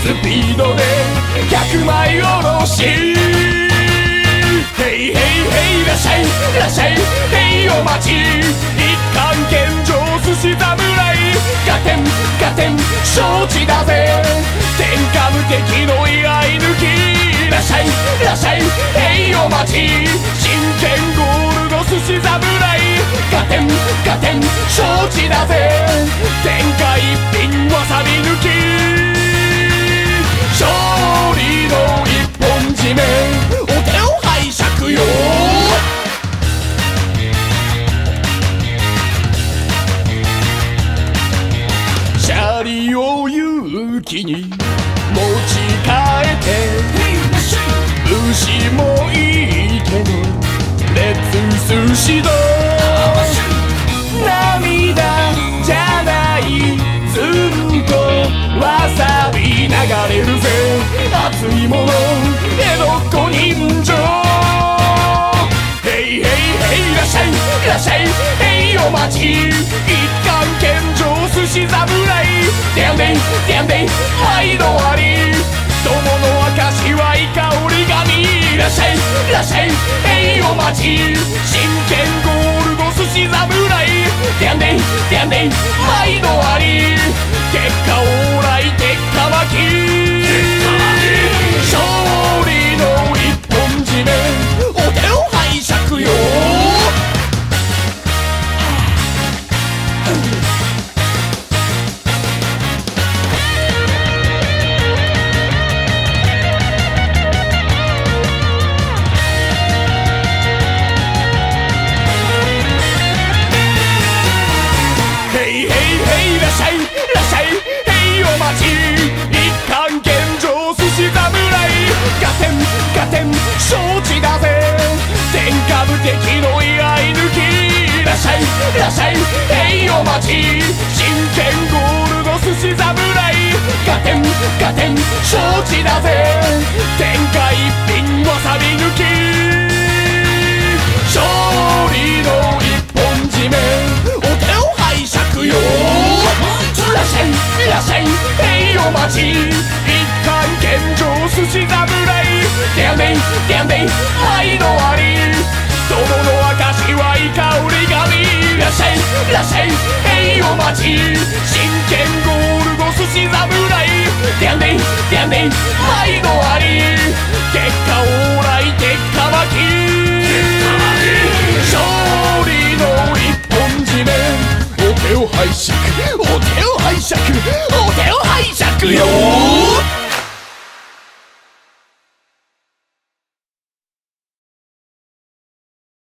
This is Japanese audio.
スピードで100枚おろしヘイヘイヘイい。らっしゃい。らっしゃい。ヘイお待ち一貫献上寿司侍ガテンガテン承知だぜ。天下無敵の居合抜きい。らっしゃい。い。らっしゃい。ヘイお待ち真剣ゴールド寿司侍ガテンガテン承知だぜ。を勇気に持ち替えて牛もいいけどレッツ寿司だ涙じゃないずんとわさび流れるぜ。熱いもの江戸っ子人情。ヘイヘイヘイいらっしゃいいらっしゃいヘイお待ち。デャンデンデャンデン毎度あり友の証はいか折り紙。いらっしゃいいらっしゃい。ヘイお待ち真剣ゴールド寿司侍。全米全米らっしゃいいらっしゃいヘイお待ち真剣ゴールド寿司侍。ガテンガテン承知だぜ。天下一品わさび抜き。勝利の一本締め。お手を拝借よ。いらっしゃいいらっしゃいヘイお待ち一貫献上寿司侍。デャンデンデャンデン毎度あり。紙い。らっしゃい。いらっしゃい。ヘイお待ち真剣ゴールド寿司侍デャンデンデャンデン毎度は